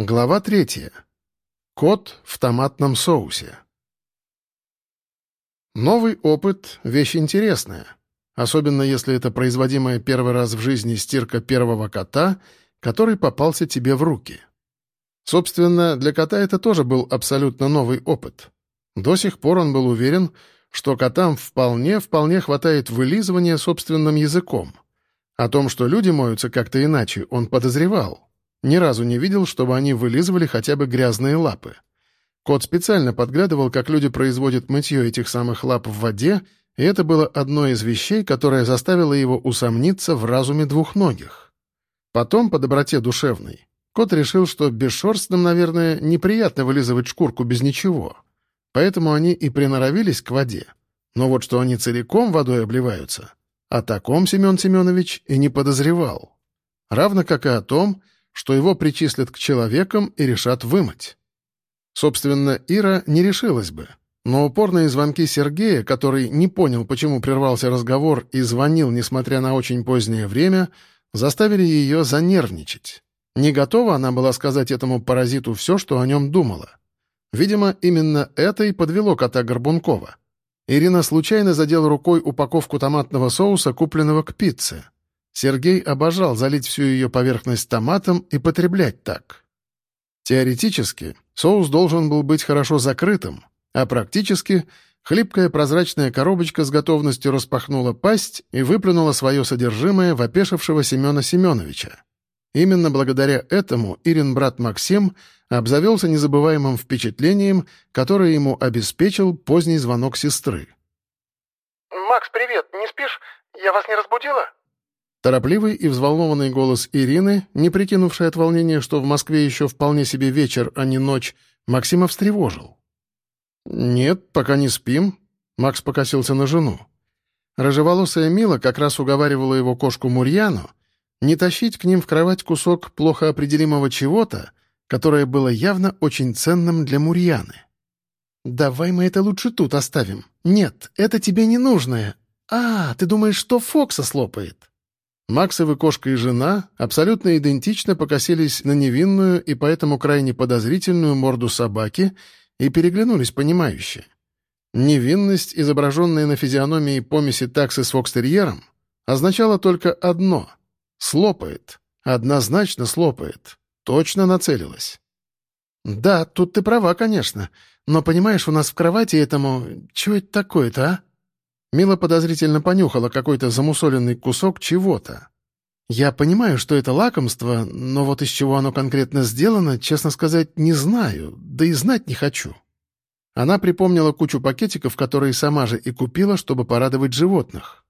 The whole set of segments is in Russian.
Глава третья. Кот в томатном соусе. Новый опыт — вещь интересная, особенно если это производимая первый раз в жизни стирка первого кота, который попался тебе в руки. Собственно, для кота это тоже был абсолютно новый опыт. До сих пор он был уверен, что котам вполне-вполне хватает вылизывания собственным языком. О том, что люди моются как-то иначе, он подозревал — ни разу не видел, чтобы они вылизывали хотя бы грязные лапы. Кот специально подглядывал, как люди производят мытье этих самых лап в воде, и это было одной из вещей, которое заставило его усомниться в разуме двухногих. Потом, по доброте душевной, кот решил, что бесшерстным, наверное, неприятно вылизывать шкурку без ничего. Поэтому они и приноровились к воде. Но вот что они целиком водой обливаются, о таком Семен Семенович и не подозревал. Равно как и о том, что его причислят к человекам и решат вымыть. Собственно, Ира не решилась бы. Но упорные звонки Сергея, который не понял, почему прервался разговор и звонил, несмотря на очень позднее время, заставили ее занервничать. Не готова она была сказать этому паразиту все, что о нем думала. Видимо, именно это и подвело кота Горбункова. Ирина случайно задела рукой упаковку томатного соуса, купленного к пицце. Сергей обожал залить всю ее поверхность томатом и потреблять так. Теоретически, соус должен был быть хорошо закрытым, а практически хлипкая прозрачная коробочка с готовностью распахнула пасть и выплюнула свое содержимое в опешившего Семена Семеновича. Именно благодаря этому Ирин брат Максим обзавелся незабываемым впечатлением, которое ему обеспечил поздний звонок сестры. «Макс, привет! Не спишь? Я вас не разбудила?» Торопливый и взволнованный голос Ирины, не прикинувший от волнения, что в Москве еще вполне себе вечер, а не ночь, Максима встревожил. «Нет, пока не спим», — Макс покосился на жену. Рыжеволосая Мила как раз уговаривала его кошку Мурьяну не тащить к ним в кровать кусок плохо определимого чего-то, которое было явно очень ценным для Мурьяны. «Давай мы это лучше тут оставим. Нет, это тебе не нужное. А, ты думаешь, что Фокса слопает?» Максовы кошка и жена абсолютно идентично покосились на невинную и поэтому крайне подозрительную морду собаки и переглянулись понимающе. Невинность, изображенная на физиономии помеси таксы с фокстерьером, означала только одно — слопает, однозначно слопает, точно нацелилась. «Да, тут ты права, конечно, но, понимаешь, у нас в кровати этому... Чего это такое-то, а?» Мила подозрительно понюхала какой-то замусоленный кусок чего-то. «Я понимаю, что это лакомство, но вот из чего оно конкретно сделано, честно сказать, не знаю, да и знать не хочу». Она припомнила кучу пакетиков, которые сама же и купила, чтобы порадовать животных.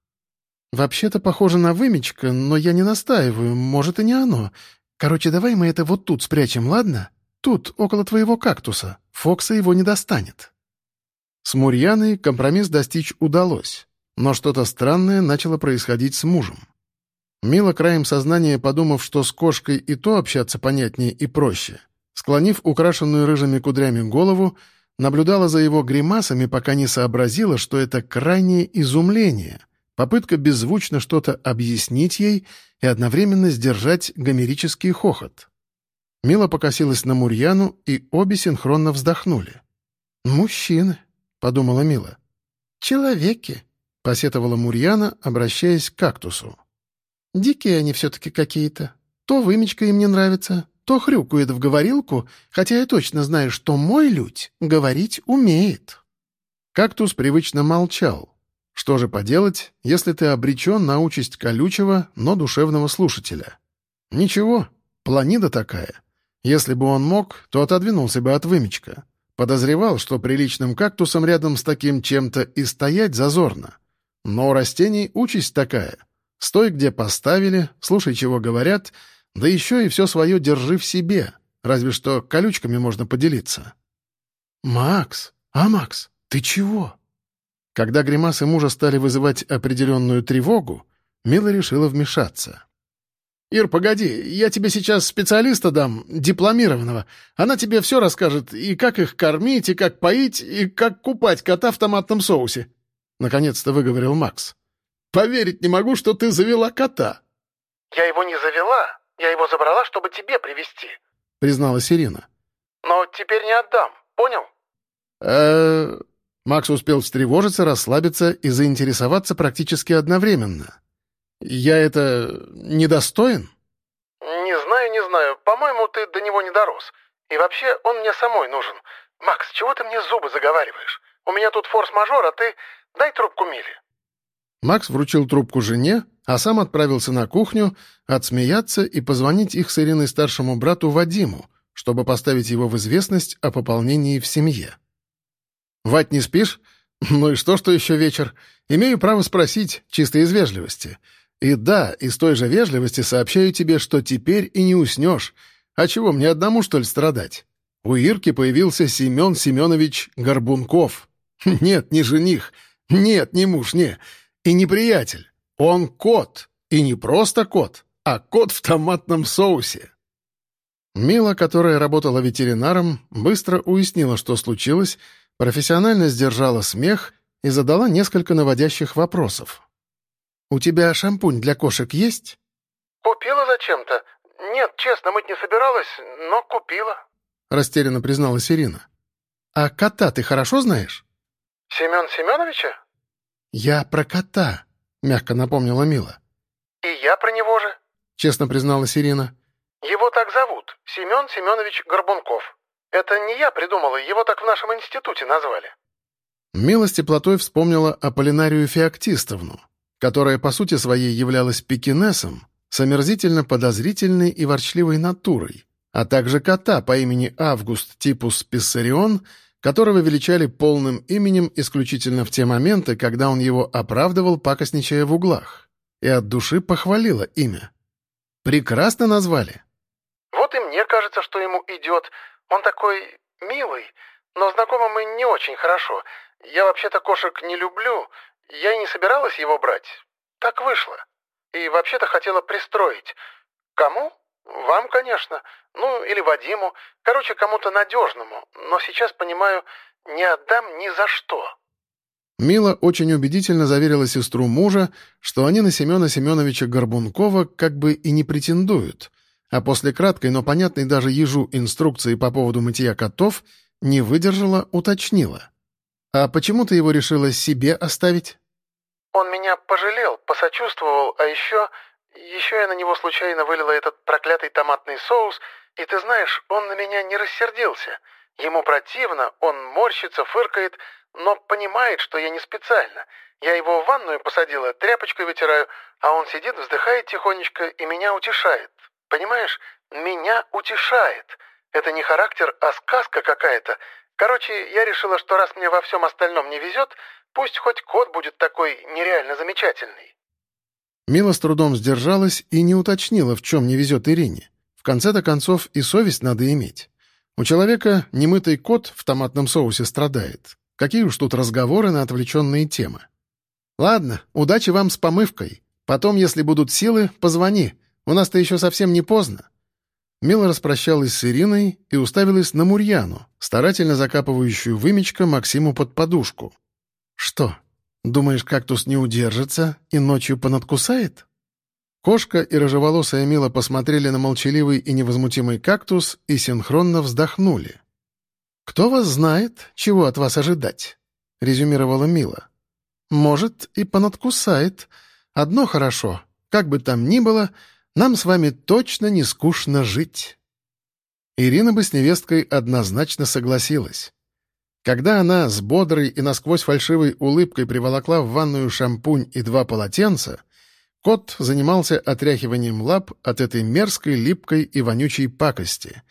«Вообще-то похоже на вымечка, но я не настаиваю, может, и не оно. Короче, давай мы это вот тут спрячем, ладно? Тут, около твоего кактуса. Фокса его не достанет». С Мурьяной компромисс достичь удалось, но что-то странное начало происходить с мужем. Мила краем сознания, подумав, что с кошкой и то общаться понятнее и проще, склонив украшенную рыжими кудрями голову, наблюдала за его гримасами, пока не сообразила, что это крайнее изумление, попытка беззвучно что-то объяснить ей и одновременно сдержать гомерический хохот. Мила покосилась на Мурьяну, и обе синхронно вздохнули. «Мужчины», — подумала Мила. «Человеки», — посетовала Мурьяна, обращаясь к кактусу. «Дикие они все-таки какие-то. То вымечка им не нравится, то хрюкает в говорилку, хотя я точно знаю, что мой людь говорить умеет». Кактус привычно молчал. Что же поделать, если ты обречен на участь колючего, но душевного слушателя? Ничего, планида такая. Если бы он мог, то отодвинулся бы от вымечка. Подозревал, что приличным кактусом рядом с таким чем-то и стоять зазорно. Но у растений участь такая. Стой, где поставили, слушай, чего говорят, да еще и все свое держи в себе. Разве что колючками можно поделиться. «Макс! А, Макс, ты чего?» Когда гримасы мужа стали вызывать определенную тревогу, Мила решила вмешаться. «Ир, погоди, я тебе сейчас специалиста дам, дипломированного. Она тебе все расскажет, и как их кормить, и как поить, и как купать кота в томатном соусе». Наконец-то выговорил Макс. «Поверить не могу, что ты завела кота». «Я его не завела, я его забрала, чтобы тебе привезти». — призналась Ирина. «Но теперь не отдам, понял?» э Макс успел встревожиться, расслабиться и заинтересоваться практически одновременно. «Я это недостоин?» «Не знаю, не знаю. По-моему, ты до него не дорос. И вообще, он мне самой нужен. Макс, чего ты мне зубы заговариваешь? У меня тут форс-мажор, а ты дай трубку Миле». Макс вручил трубку жене, а сам отправился на кухню отсмеяться и позвонить их с Ириной старшему брату Вадиму, чтобы поставить его в известность о пополнении в семье. «Вать, не спишь? Ну и что, что еще вечер? Имею право спросить, чисто из вежливости. И да, из той же вежливости сообщаю тебе, что теперь и не уснешь. А чего, мне одному, что ли, страдать? У Ирки появился Семен Семенович Горбунков. Нет, не жених. Нет, не муж, не. И не приятель. Он кот. И не просто кот, а кот в томатном соусе. Мила, которая работала ветеринаром, быстро уяснила, что случилось, профессионально сдержала смех и задала несколько наводящих вопросов. «У тебя шампунь для кошек есть?» «Купила зачем-то. Нет, честно, мыть не собиралась, но купила», — растерянно призналась Ирина. «А кота ты хорошо знаешь?» «Семен Семеновича?» «Я про кота», — мягко напомнила Мила. «И я про него же», — честно призналась Ирина. «Его так зовут, Семен Семенович Горбунков. Это не я придумала, его так в нашем институте назвали». Мила с теплотой вспомнила Аполлинарию Феоктистовну, которая по сути своей являлась пекинесом, с омерзительно подозрительной и ворчливой натурой, а также кота по имени Август Типус Писсарион, которого величали полным именем исключительно в те моменты, когда он его оправдывал, пакостничая в углах, и от души похвалила имя. Прекрасно назвали. «Вот и мне кажется, что ему идет. Он такой милый, но знакомы мы не очень хорошо. Я вообще-то кошек не люблю, я и не собиралась его брать. Так вышло. И вообще-то хотела пристроить. Кому? Вам, конечно. Ну, или Вадиму. Короче, кому-то надежному. Но сейчас, понимаю, не отдам ни за что». Мила очень убедительно заверила сестру мужа, что они на Семена Семеновича Горбункова как бы и не претендуют, а после краткой, но понятной даже ежу инструкции по поводу мытья котов не выдержала, уточнила. «А почему ты его решила себе оставить?» Он меня пожалел, посочувствовал, а еще... Еще я на него случайно вылила этот проклятый томатный соус, и ты знаешь, он на меня не рассердился. Ему противно, он морщится, фыркает, но понимает, что я не специально. Я его в ванную посадила, тряпочкой вытираю, а он сидит, вздыхает тихонечко и меня утешает. Понимаешь, меня утешает. Это не характер, а сказка какая-то. Короче, я решила, что раз мне во всем остальном не везет, Пусть хоть кот будет такой нереально замечательный». Мила с трудом сдержалась и не уточнила, в чем не везет Ирине. В конце-то концов и совесть надо иметь. У человека немытый кот в томатном соусе страдает. Какие уж тут разговоры на отвлеченные темы. «Ладно, удачи вам с помывкой. Потом, если будут силы, позвони. У нас-то еще совсем не поздно». Мила распрощалась с Ириной и уставилась на Мурьяну, старательно закапывающую вымечка Максиму под подушку. «Что, думаешь, кактус не удержится и ночью понадкусает?» Кошка и рыжеволосая Мила посмотрели на молчаливый и невозмутимый кактус и синхронно вздохнули. «Кто вас знает, чего от вас ожидать?» — резюмировала Мила. «Может, и понадкусает. Одно хорошо. Как бы там ни было, нам с вами точно не скучно жить». Ирина бы с невесткой однозначно согласилась. Когда она с бодрой и насквозь фальшивой улыбкой приволокла в ванную шампунь и два полотенца, кот занимался отряхиванием лап от этой мерзкой, липкой и вонючей пакости.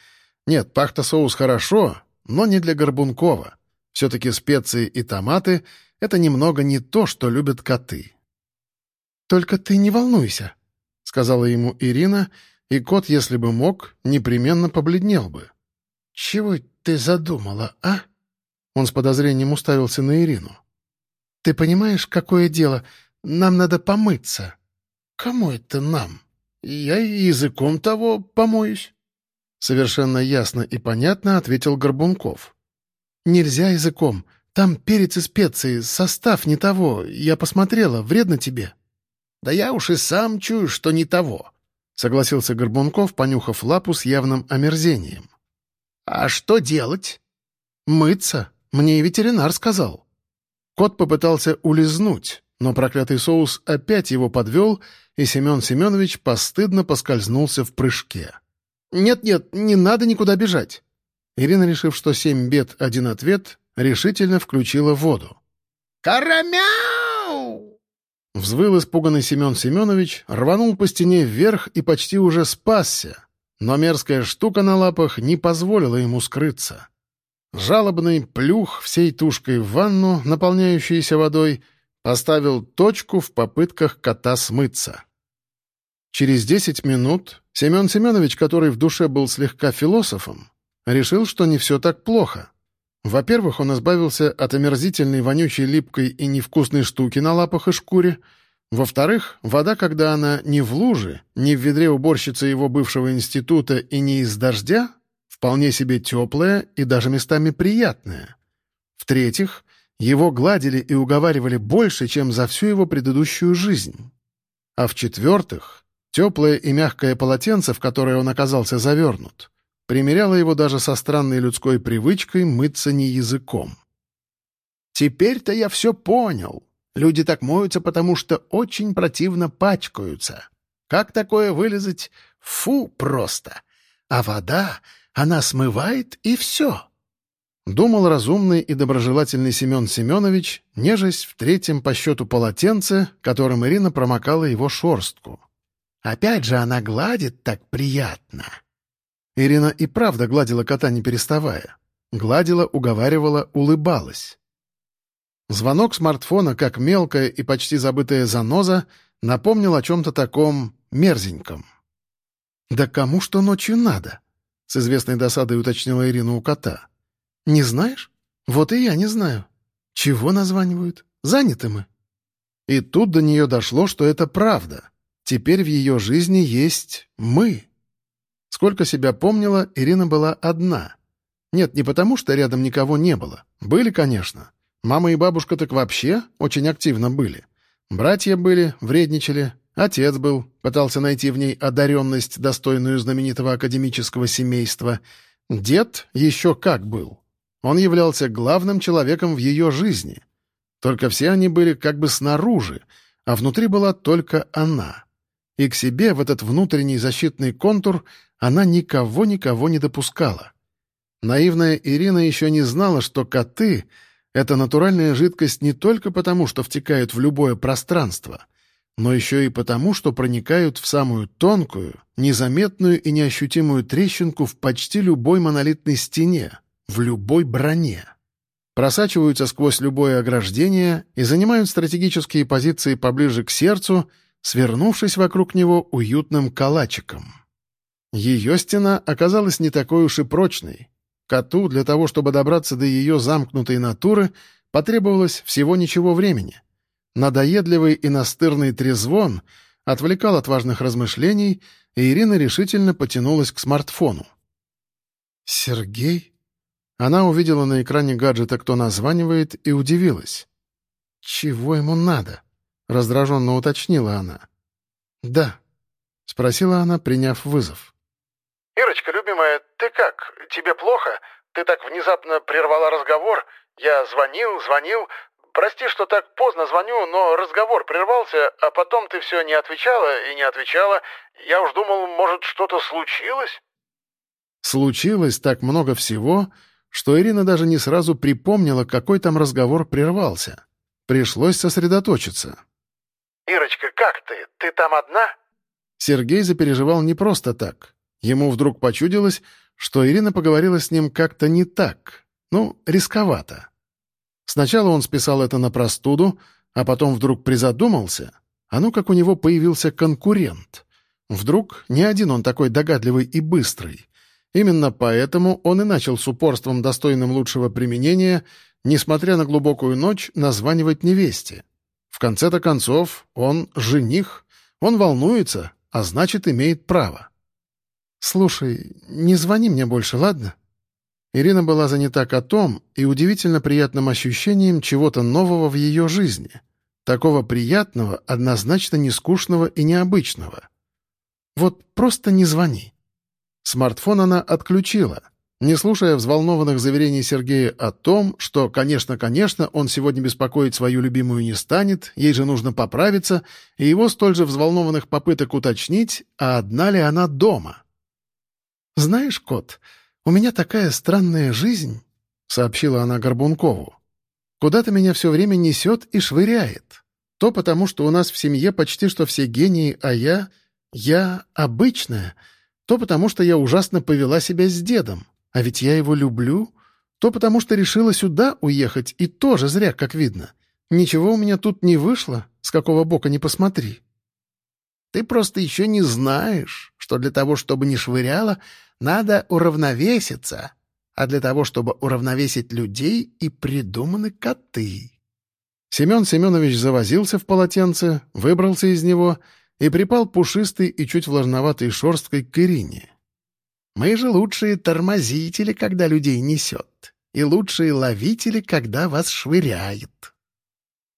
Нет, пахта соус хорошо, но не для Горбункова. Все-таки специи и томаты — это немного не то, что любят коты. «Только ты не волнуйся», — сказала ему Ирина, и кот, если бы мог, непременно побледнел бы. «Чего ты задумала, а?» Он с подозрением уставился на Ирину. «Ты понимаешь, какое дело? Нам надо помыться». «Кому это нам? Я и языком того помоюсь». Совершенно ясно и понятно ответил Горбунков. «Нельзя языком. Там перец и специи, состав не того. Я посмотрела, вредно тебе». «Да я уж и сам чую, что не того», — согласился Горбунков, понюхав лапу с явным омерзением. «А что делать?» «Мыться. Мне и ветеринар сказал». Кот попытался улизнуть, но проклятый соус опять его подвел, и Семен Семенович постыдно поскользнулся в прыжке. «Нет-нет, не надо никуда бежать». Ирина, решив, что семь бед — один ответ, решительно включила воду. «Карамяу!» Взвыл испуганный Семен Семенович, рванул по стене вверх и почти уже спасся, но мерзкая штука на лапах не позволила ему скрыться. Жалобный плюх всей тушкой в ванну, наполняющейся водой, поставил точку в попытках кота смыться. Через десять минут Семен Семенович, который в душе был слегка философом, решил, что не все так плохо. Во-первых, он избавился от омерзительной, вонючей, липкой и невкусной штуки на лапах и шкуре. Во-вторых, вода, когда она не в луже, не в ведре уборщицы его бывшего института и не из дождя, вполне себе теплая и даже местами приятная. В-третьих, его гладили и уговаривали больше, чем за всю его предыдущую жизнь. А в-четвертых, теплое и мягкое полотенце, в которое он оказался завернут, примеряло его даже со странной людской привычкой мыться не языком. «Теперь-то я все понял. Люди так моются, потому что очень противно пачкаются. Как такое вылезать? Фу, просто. А вода, она смывает, и все». Думал разумный и доброжелательный Семен Семенович, нежесть в третьем по счету полотенце, которым Ирина промокала его шорстку. «Опять же она гладит так приятно». Ирина и правда гладила кота, не переставая. Гладила, уговаривала, улыбалась. Звонок смартфона, как мелкая и почти забытая заноза, напомнил о чем-то таком мерзеньком. «Да кому что ночью надо?» — с известной досадой уточнила Ирина у кота. «Не знаешь? Вот и я не знаю. Чего названивают? Заняты мы». И тут до нее дошло, что это правда. Теперь в ее жизни есть мы. Сколько себя помнила, Ирина была одна. Нет, не потому, что рядом никого не было. Были, конечно. Мама и бабушка так вообще очень активно были. Братья были, вредничали. Отец был, пытался найти в ней одаренность, достойную знаменитого академического семейства. Дед еще как был. Он являлся главным человеком в ее жизни. Только все они были как бы снаружи, а внутри была только она. И к себе в этот внутренний защитный контур она никого-никого не допускала. Наивная Ирина еще не знала, что коты — это натуральная жидкость не только потому, что втекают в любое пространство, но еще и потому, что проникают в самую тонкую, незаметную и неощутимую трещинку в почти любой монолитной стене, в любой броне. Просачиваются сквозь любое ограждение и занимают стратегические позиции поближе к сердцу, свернувшись вокруг него уютным калачиком. Ее стена оказалась не такой уж и прочной. Коту для того, чтобы добраться до ее замкнутой натуры, потребовалось всего ничего времени. Надоедливый и настырный трезвон отвлекал от важных размышлений, и Ирина решительно потянулась к смартфону. «Сергей?» Она увидела на экране гаджета, кто названивает, и удивилась. «Чего ему надо?» — раздраженно уточнила она. «Да», — спросила она, приняв вызов. «Ирочка, любимая, ты как? Тебе плохо? Ты так внезапно прервала разговор. Я звонил, звонил. Прости, что так поздно звоню, но разговор прервался, а потом ты все не отвечала и не отвечала. Я уж думал, может, что-то случилось?» Случилось так много всего, что Ирина даже не сразу припомнила, какой там разговор прервался. Пришлось сосредоточиться. «Ирочка, как ты? Ты там одна?» Сергей запереживал не просто так. Ему вдруг почудилось, что Ирина поговорила с ним как-то не так. Ну, рисковато. Сначала он списал это на простуду, а потом вдруг призадумался. А ну, как у него появился конкурент. Вдруг не один он такой догадливый и быстрый. Именно поэтому он и начал с упорством, достойным лучшего применения, несмотря на глубокую ночь, названивать невесте. В конце-то концов, он жених, он волнуется, а значит, имеет право. «Слушай, не звони мне больше, ладно?» Ирина была занята котом и удивительно приятным ощущением чего-то нового в ее жизни. Такого приятного, однозначно не скучного и необычного. Вот просто не звони». Смартфон она отключила, не слушая взволнованных заверений Сергея о том, что, конечно, конечно, он сегодня беспокоить свою любимую не станет, ей же нужно поправиться, и его столь же взволнованных попыток уточнить, а одна ли она дома. «Знаешь, кот, у меня такая странная жизнь», — сообщила она Горбункову. «Куда-то меня все время несет и швыряет. То потому, что у нас в семье почти что все гении, а я... я обычная, то потому, что я ужасно повела себя с дедом». А ведь я его люблю. То потому что решила сюда уехать, и тоже зря, как видно. Ничего у меня тут не вышло, с какого бока не посмотри. Ты просто еще не знаешь, что для того, чтобы не швыряло, надо уравновеситься, а для того, чтобы уравновесить людей, и придуманы коты. Семен Семенович завозился в полотенце, выбрался из него и припал пушистой и чуть влажноватой шерсткой к Ирине. Мы же лучшие тормозители, когда людей несет, и лучшие ловители, когда вас швыряет».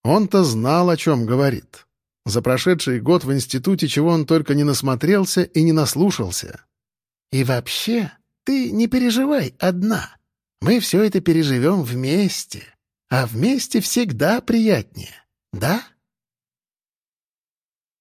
Он-то знал, о чем говорит. За прошедший год в институте чего он только не насмотрелся и не наслушался. «И вообще, ты не переживай одна. Мы все это переживем вместе. А вместе всегда приятнее. Да?»